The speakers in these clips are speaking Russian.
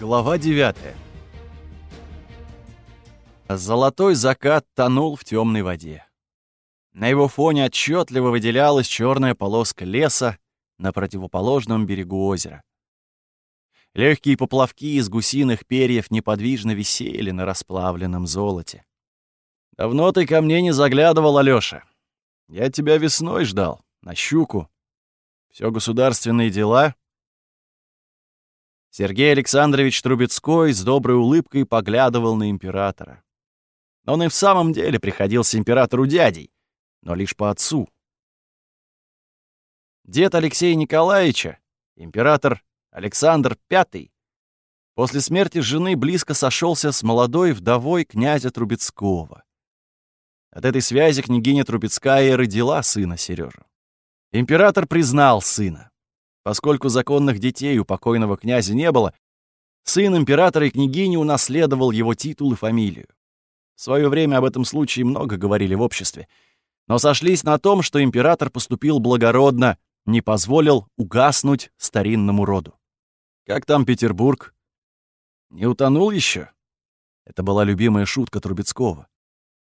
Глава 9 Золотой закат тонул в темной воде. На его фоне отчетливо выделялась черная полоска леса на противоположном берегу озера. Легкие поплавки из гусиных перьев неподвижно висели на расплавленном золоте. «Давно ты ко мне не заглядывал, Алёша. Я тебя весной ждал, на щуку. Все государственные дела?» Сергей Александрович Трубецкой с доброй улыбкой поглядывал на императора. Он и в самом деле приходился императору дядей, но лишь по отцу. Дед Алексея Николаевича, император Александр V, после смерти жены близко сошелся с молодой вдовой князя Трубецкого. От этой связи княгиня Трубецкая родила сына Сережу. Император признал сына. Поскольку законных детей у покойного князя не было, сын императора и княгини унаследовал его титул и фамилию. В свое время об этом случае много говорили в обществе, но сошлись на том, что император поступил благородно, не позволил угаснуть старинному роду. «Как там Петербург?» «Не утонул еще?» Это была любимая шутка Трубецкого.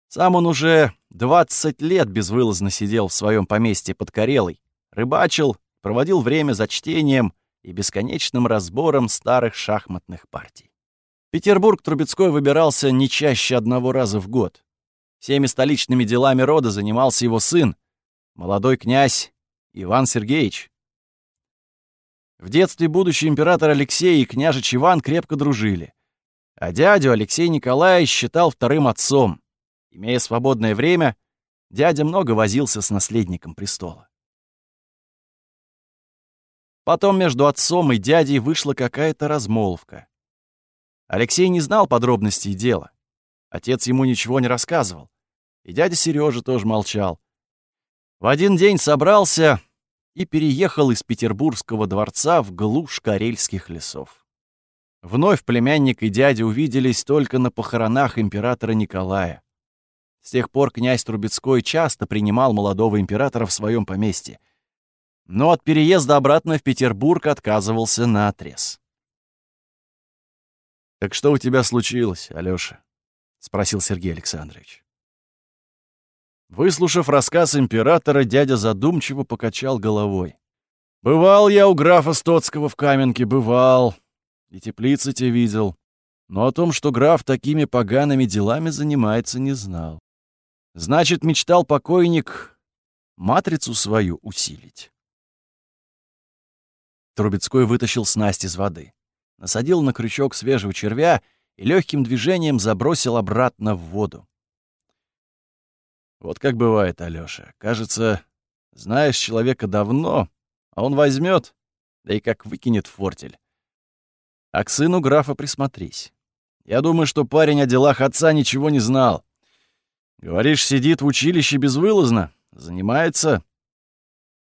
Сам он уже 20 лет безвылазно сидел в своем поместье под Карелой, рыбачил проводил время за чтением и бесконечным разбором старых шахматных партий. Петербург Трубецкой выбирался не чаще одного раза в год. Всеми столичными делами рода занимался его сын, молодой князь Иван Сергеевич. В детстве будущий император Алексей и княжич Иван крепко дружили, а дядю Алексей Николаевич считал вторым отцом. Имея свободное время, дядя много возился с наследником престола. Потом между отцом и дядей вышла какая-то размолвка. Алексей не знал подробностей дела. Отец ему ничего не рассказывал. И дядя Сережа тоже молчал. В один день собрался и переехал из Петербургского дворца в глушь карельских лесов. Вновь племянник и дядя увиделись только на похоронах императора Николая. С тех пор князь Трубецкой часто принимал молодого императора в своем поместье но от переезда обратно в Петербург отказывался наотрез. «Так что у тебя случилось, Алёша?» — спросил Сергей Александрович. Выслушав рассказ императора, дядя задумчиво покачал головой. «Бывал я у графа Стоцкого в Каменке, бывал. И теплицы те видел. Но о том, что граф такими погаными делами занимается, не знал. Значит, мечтал покойник матрицу свою усилить. Трубецкой вытащил снасть из воды, насадил на крючок свежего червя и легким движением забросил обратно в воду. Вот как бывает, Алёша. Кажется, знаешь человека давно, а он возьмет, да и как выкинет фортель. А к сыну графа присмотрись. Я думаю, что парень о делах отца ничего не знал. Говоришь, сидит в училище безвылазно, занимается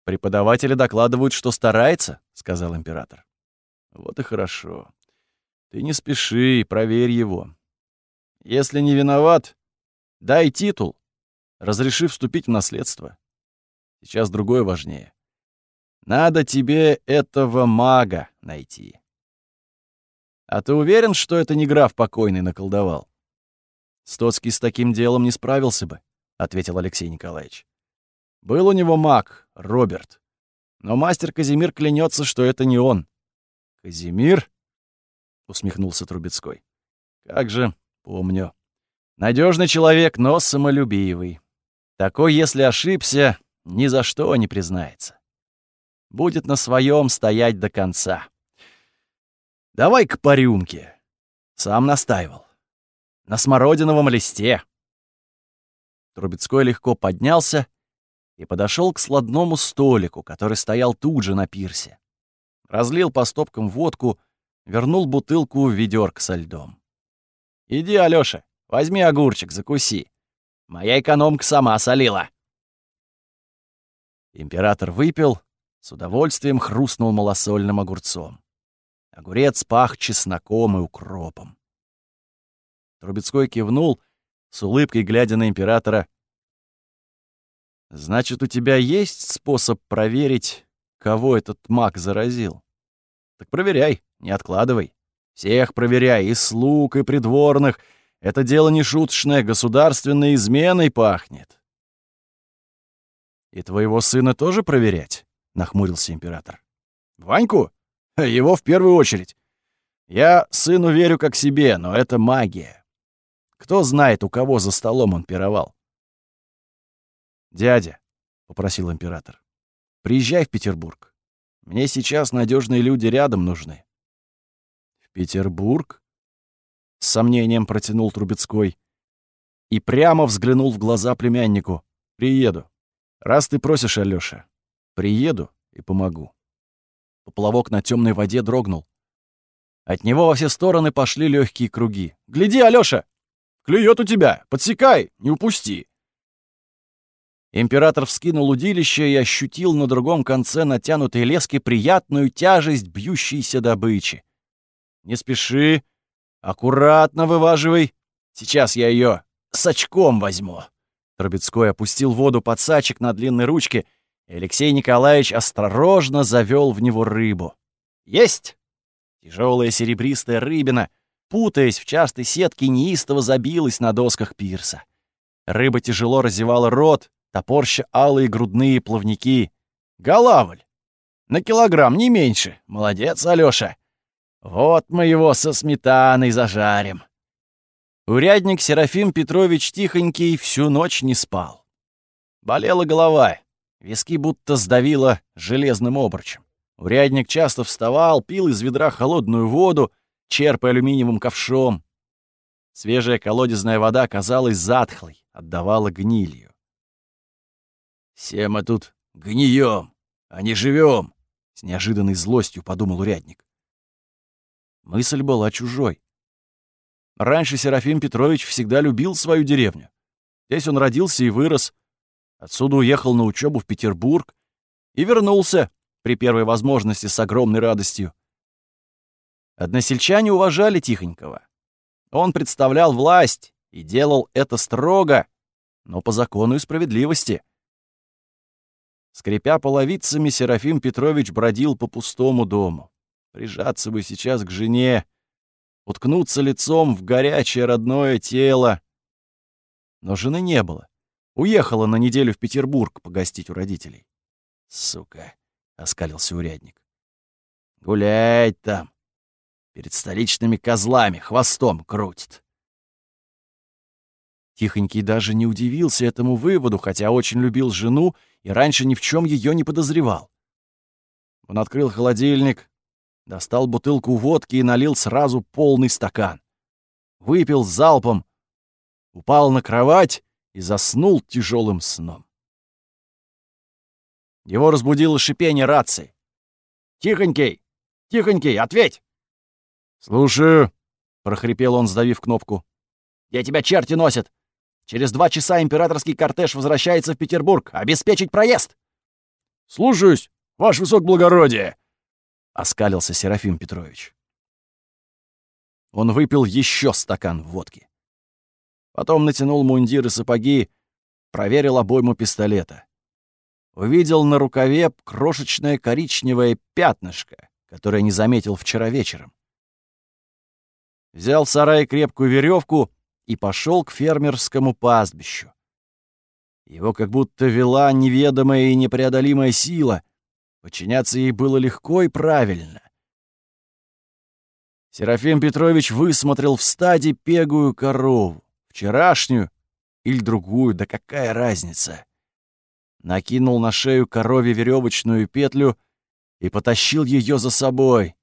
«Преподаватели докладывают, что старается», — сказал император. «Вот и хорошо. Ты не спеши, проверь его. Если не виноват, дай титул, разреши вступить в наследство. Сейчас другое важнее. Надо тебе этого мага найти. А ты уверен, что это не граф покойный наколдовал? Стоцкий с таким делом не справился бы, — ответил Алексей Николаевич. Был у него маг, Роберт. Но мастер Казимир клянется, что это не он. «Казимир?» — усмехнулся Трубецкой. «Как же, помню. Надежный человек, но самолюбивый. Такой, если ошибся, ни за что не признается. Будет на своем стоять до конца. Давай-ка по рюмке. Сам настаивал. На смородиновом листе». Трубецкой легко поднялся и подошел к сладному столику, который стоял тут же на пирсе. Разлил по стопкам водку, вернул бутылку в ведерко со льдом. «Иди, Алёша, возьми огурчик, закуси. Моя экономка сама солила». Император выпил, с удовольствием хрустнул малосольным огурцом. Огурец пах чесноком и укропом. Трубецкой кивнул, с улыбкой глядя на императора, Значит, у тебя есть способ проверить, кого этот маг заразил? Так проверяй, не откладывай. Всех проверяй, и слуг, и придворных. Это дело не шуточное, государственной изменой пахнет. «И твоего сына тоже проверять?» — нахмурился император. «Ваньку? Его в первую очередь. Я сыну верю как себе, но это магия. Кто знает, у кого за столом он пировал?» «Дядя», — попросил император, — «приезжай в Петербург. Мне сейчас надежные люди рядом нужны». «В Петербург?» — с сомнением протянул Трубецкой и прямо взглянул в глаза племяннику. «Приеду. Раз ты просишь, Алёша, приеду и помогу». Поплавок на темной воде дрогнул. От него во все стороны пошли легкие круги. «Гляди, Алёша! Клюет у тебя! Подсекай! Не упусти!» Император вскинул удилище и ощутил на другом конце натянутой лески приятную тяжесть бьющейся добычи. «Не спеши, аккуратно вываживай. Сейчас я ее с очком возьму». Трубецкой опустил воду под сачек на длинной ручке, и Алексей Николаевич осторожно завел в него рыбу. «Есть!» Тяжелая серебристая рыбина, путаясь в частой сетке, неистово забилась на досках пирса. Рыба тяжело разевала рот, топорща алые грудные плавники. Голавль! На килограмм, не меньше. Молодец, Алёша. Вот мы его со сметаной зажарим. Урядник Серафим Петрович Тихонький всю ночь не спал. Болела голова, виски будто сдавило железным обручем. Урядник часто вставал, пил из ведра холодную воду, черпая алюминиевым ковшом. Свежая колодезная вода казалась затхлой, отдавала гнилью. «Все мы тут гнием, а не живем», — с неожиданной злостью подумал урядник. Мысль была чужой. Раньше Серафим Петрович всегда любил свою деревню. Здесь он родился и вырос. Отсюда уехал на учебу в Петербург и вернулся при первой возможности с огромной радостью. Односельчане уважали Тихонького. Он представлял власть и делал это строго, но по закону и справедливости. Скрипя половицами, Серафим Петрович бродил по пустому дому. Прижаться бы сейчас к жене, уткнуться лицом в горячее родное тело. Но жены не было. Уехала на неделю в Петербург погостить у родителей. «Сука!» — оскалился урядник. «Гулять там! Перед столичными козлами хвостом крутит!» Тихонький даже не удивился этому выводу, хотя очень любил жену и раньше ни в чем ее не подозревал. Он открыл холодильник, достал бутылку водки и налил сразу полный стакан. Выпил залпом, упал на кровать и заснул тяжелым сном. Его разбудило шипение рации. «Тихонький! Тихонький, ответь!» «Слушаю», — прохрипел он, сдавив кнопку. «Где тебя черти носят? Через два часа императорский кортеж возвращается в Петербург. Обеспечить проезд!» «Слушаюсь, ваше высокоблагородие!» — оскалился Серафим Петрович. Он выпил еще стакан водки. Потом натянул мундир и сапоги, проверил обойму пистолета. Увидел на рукаве крошечное коричневое пятнышко, которое не заметил вчера вечером. Взял в сарае крепкую веревку и пошел к фермерскому пастбищу. Его как будто вела неведомая и непреодолимая сила. Подчиняться ей было легко и правильно. Серафим Петрович высмотрел в стаде пегую корову, вчерашнюю или другую, да какая разница. Накинул на шею корове веревочную петлю и потащил ее за собой.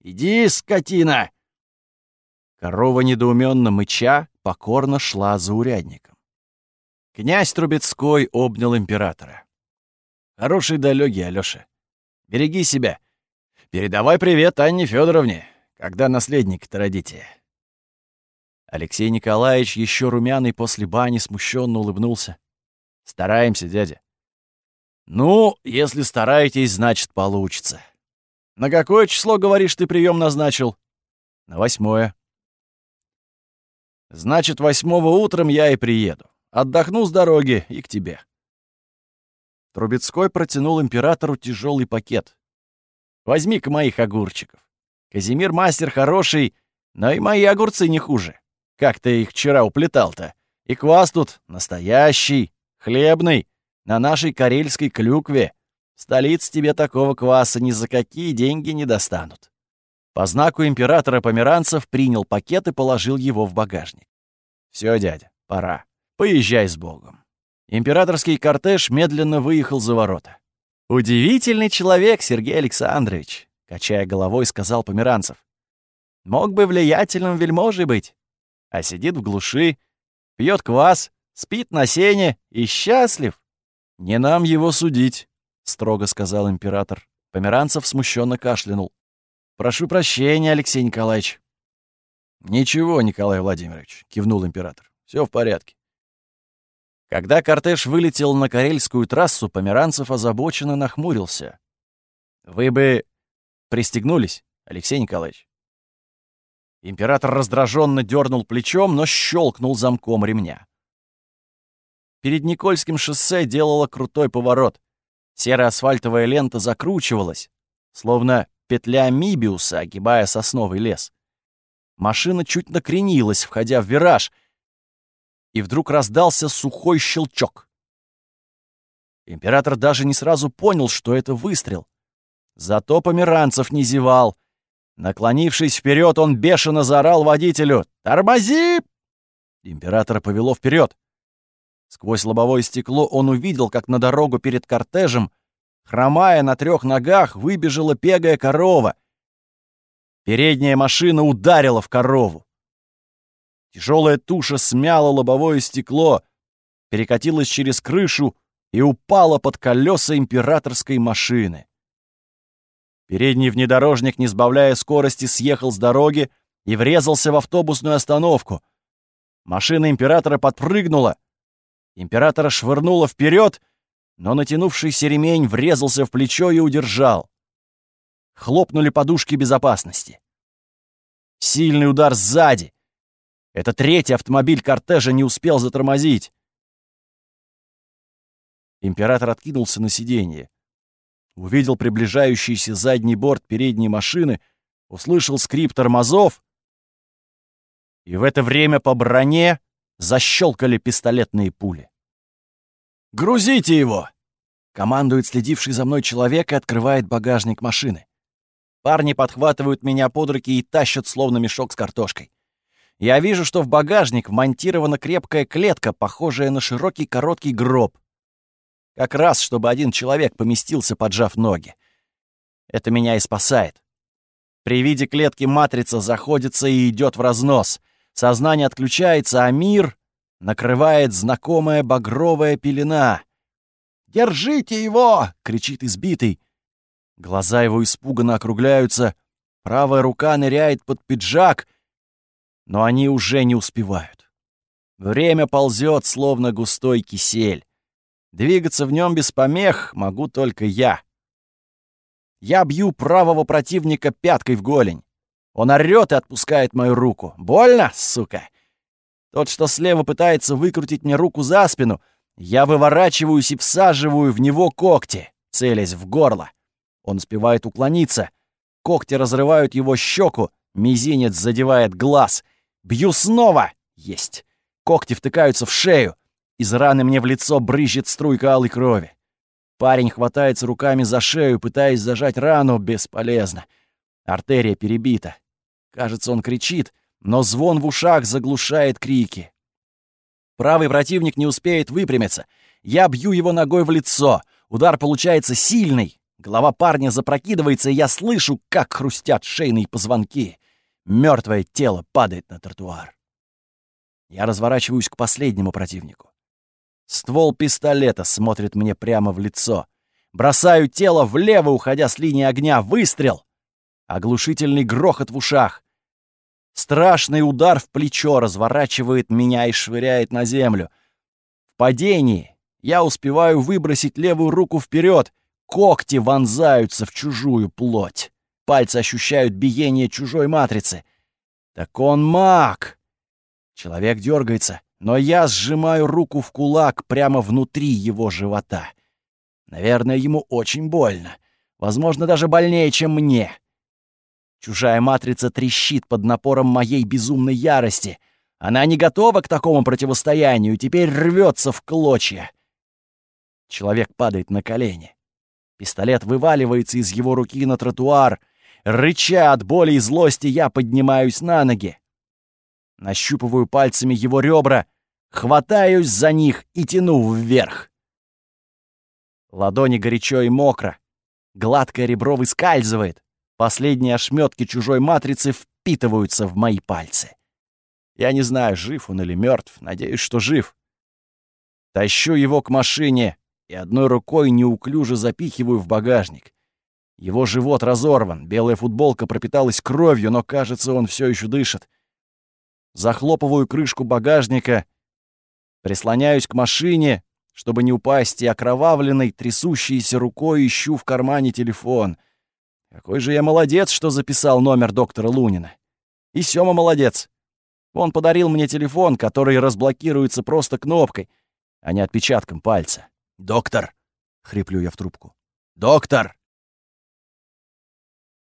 «Иди, скотина!» Корова, недоуменно мыча, покорно шла за урядником. Князь Трубецкой обнял императора. «Хорошей дороги, Алёша. Береги себя. Передавай привет Анне Федоровне, когда наследник-то родите». Алексей Николаевич, еще румяный после бани, смущенно улыбнулся. «Стараемся, дядя». «Ну, если стараетесь, значит, получится. На какое число, говоришь, ты прием назначил?» «На восьмое». Значит, восьмого утром я и приеду. Отдохну с дороги и к тебе. Трубецкой протянул императору тяжелый пакет. Возьми-ка моих огурчиков. Казимир мастер хороший, но и мои огурцы не хуже. Как ты их вчера уплетал-то? И квас тут настоящий, хлебный, на нашей карельской клюкве. В столице тебе такого кваса ни за какие деньги не достанут. По знаку императора померанцев принял пакет и положил его в багажник. Все, дядя, пора. Поезжай с Богом. Императорский кортеж медленно выехал за ворота. «Удивительный человек, Сергей Александрович», — качая головой, сказал Померанцев. «Мог бы влиятельным вельможей быть, а сидит в глуши, пьет квас, спит на сене и счастлив. «Не нам его судить», — строго сказал император. Померанцев смущенно кашлянул. «Прошу прощения, Алексей Николаевич». «Ничего, Николай Владимирович», — кивнул император. Все в порядке». Когда кортеж вылетел на Карельскую трассу, Померанцев озабоченно нахмурился. «Вы бы пристегнулись, Алексей Николаевич?» Император раздраженно дернул плечом, но щелкнул замком ремня. Перед Никольским шоссе делала крутой поворот. Серая асфальтовая лента закручивалась, словно петля Мибиуса, огибая сосновый лес. Машина чуть накренилась, входя в вираж, и вдруг раздался сухой щелчок. Император даже не сразу понял, что это выстрел. Зато Померанцев не зевал. Наклонившись вперед, он бешено заорал водителю «Тормози!». Императора повело вперед. Сквозь лобовое стекло он увидел, как на дорогу перед кортежем, хромая на трех ногах, выбежала пегая корова. Передняя машина ударила в корову. Тяжелая туша смяла лобовое стекло, перекатилась через крышу и упала под колеса императорской машины. Передний внедорожник, не сбавляя скорости, съехал с дороги и врезался в автобусную остановку. Машина императора подпрыгнула — Императора швырнуло вперед, но натянувшийся ремень врезался в плечо и удержал. Хлопнули подушки безопасности. Сильный удар сзади. Это третий автомобиль кортежа не успел затормозить. Император откинулся на сиденье. Увидел приближающийся задний борт передней машины, услышал скрип тормозов, и в это время по броне защелкали пистолетные пули. «Грузите его!» — командует следивший за мной человек и открывает багажник машины. Парни подхватывают меня под руки и тащат, словно мешок с картошкой. Я вижу, что в багажник вмонтирована крепкая клетка, похожая на широкий короткий гроб. Как раз, чтобы один человек поместился, поджав ноги. Это меня и спасает. При виде клетки матрица заходится и идет в разнос. Сознание отключается, а мир накрывает знакомая багровая пелена. «Держите его!» — кричит избитый. Глаза его испуганно округляются, правая рука ныряет под пиджак, но они уже не успевают. Время ползет, словно густой кисель. Двигаться в нем без помех могу только я. Я бью правого противника пяткой в голень. Он орёт и отпускает мою руку. «Больно, сука!» Тот, что слева пытается выкрутить мне руку за спину, я выворачиваюсь и всаживаю в него когти, целясь в горло. Он успевает уклониться. Когти разрывают его щеку, мизинец задевает глаз. Бью снова! Есть! Когти втыкаются в шею. Из раны мне в лицо брызжет струйка алой крови. Парень хватается руками за шею, пытаясь зажать рану, бесполезно. Артерия перебита. Кажется, он кричит, но звон в ушах заглушает крики. Правый противник не успеет выпрямиться. Я бью его ногой в лицо. Удар получается сильный. Голова парня запрокидывается, и я слышу, как хрустят шейные позвонки. Мертвое тело падает на тротуар. Я разворачиваюсь к последнему противнику. Ствол пистолета смотрит мне прямо в лицо. Бросаю тело влево, уходя с линии огня. Выстрел! Оглушительный грохот в ушах. Страшный удар в плечо разворачивает меня и швыряет на землю. В падении я успеваю выбросить левую руку вперед. Когти вонзаются в чужую плоть. Пальцы ощущают биение чужой матрицы. Так он маг! Человек дергается, но я сжимаю руку в кулак прямо внутри его живота. Наверное, ему очень больно. Возможно, даже больнее, чем мне. Чужая матрица трещит под напором моей безумной ярости. Она не готова к такому противостоянию, теперь рвется в клочья. Человек падает на колени. Пистолет вываливается из его руки на тротуар. Рыча от боли и злости, я поднимаюсь на ноги. Нащупываю пальцами его ребра, хватаюсь за них и тяну вверх. Ладони горячо и мокро. Гладкое ребро выскальзывает. Последние ошметки чужой матрицы впитываются в мои пальцы. Я не знаю, жив он или мертв. Надеюсь, что жив. Тащу его к машине и одной рукой неуклюже запихиваю в багажник. Его живот разорван, белая футболка пропиталась кровью, но, кажется, он все еще дышит. Захлопываю крышку багажника, прислоняюсь к машине, чтобы не упасть, и окровавленной, трясущейся рукой ищу в кармане телефон — какой же я молодец, что записал номер доктора Лунина. И Сёма молодец. Он подарил мне телефон, который разблокируется просто кнопкой, а не отпечатком пальца. «Доктор!» — хриплю я в трубку. «Доктор!»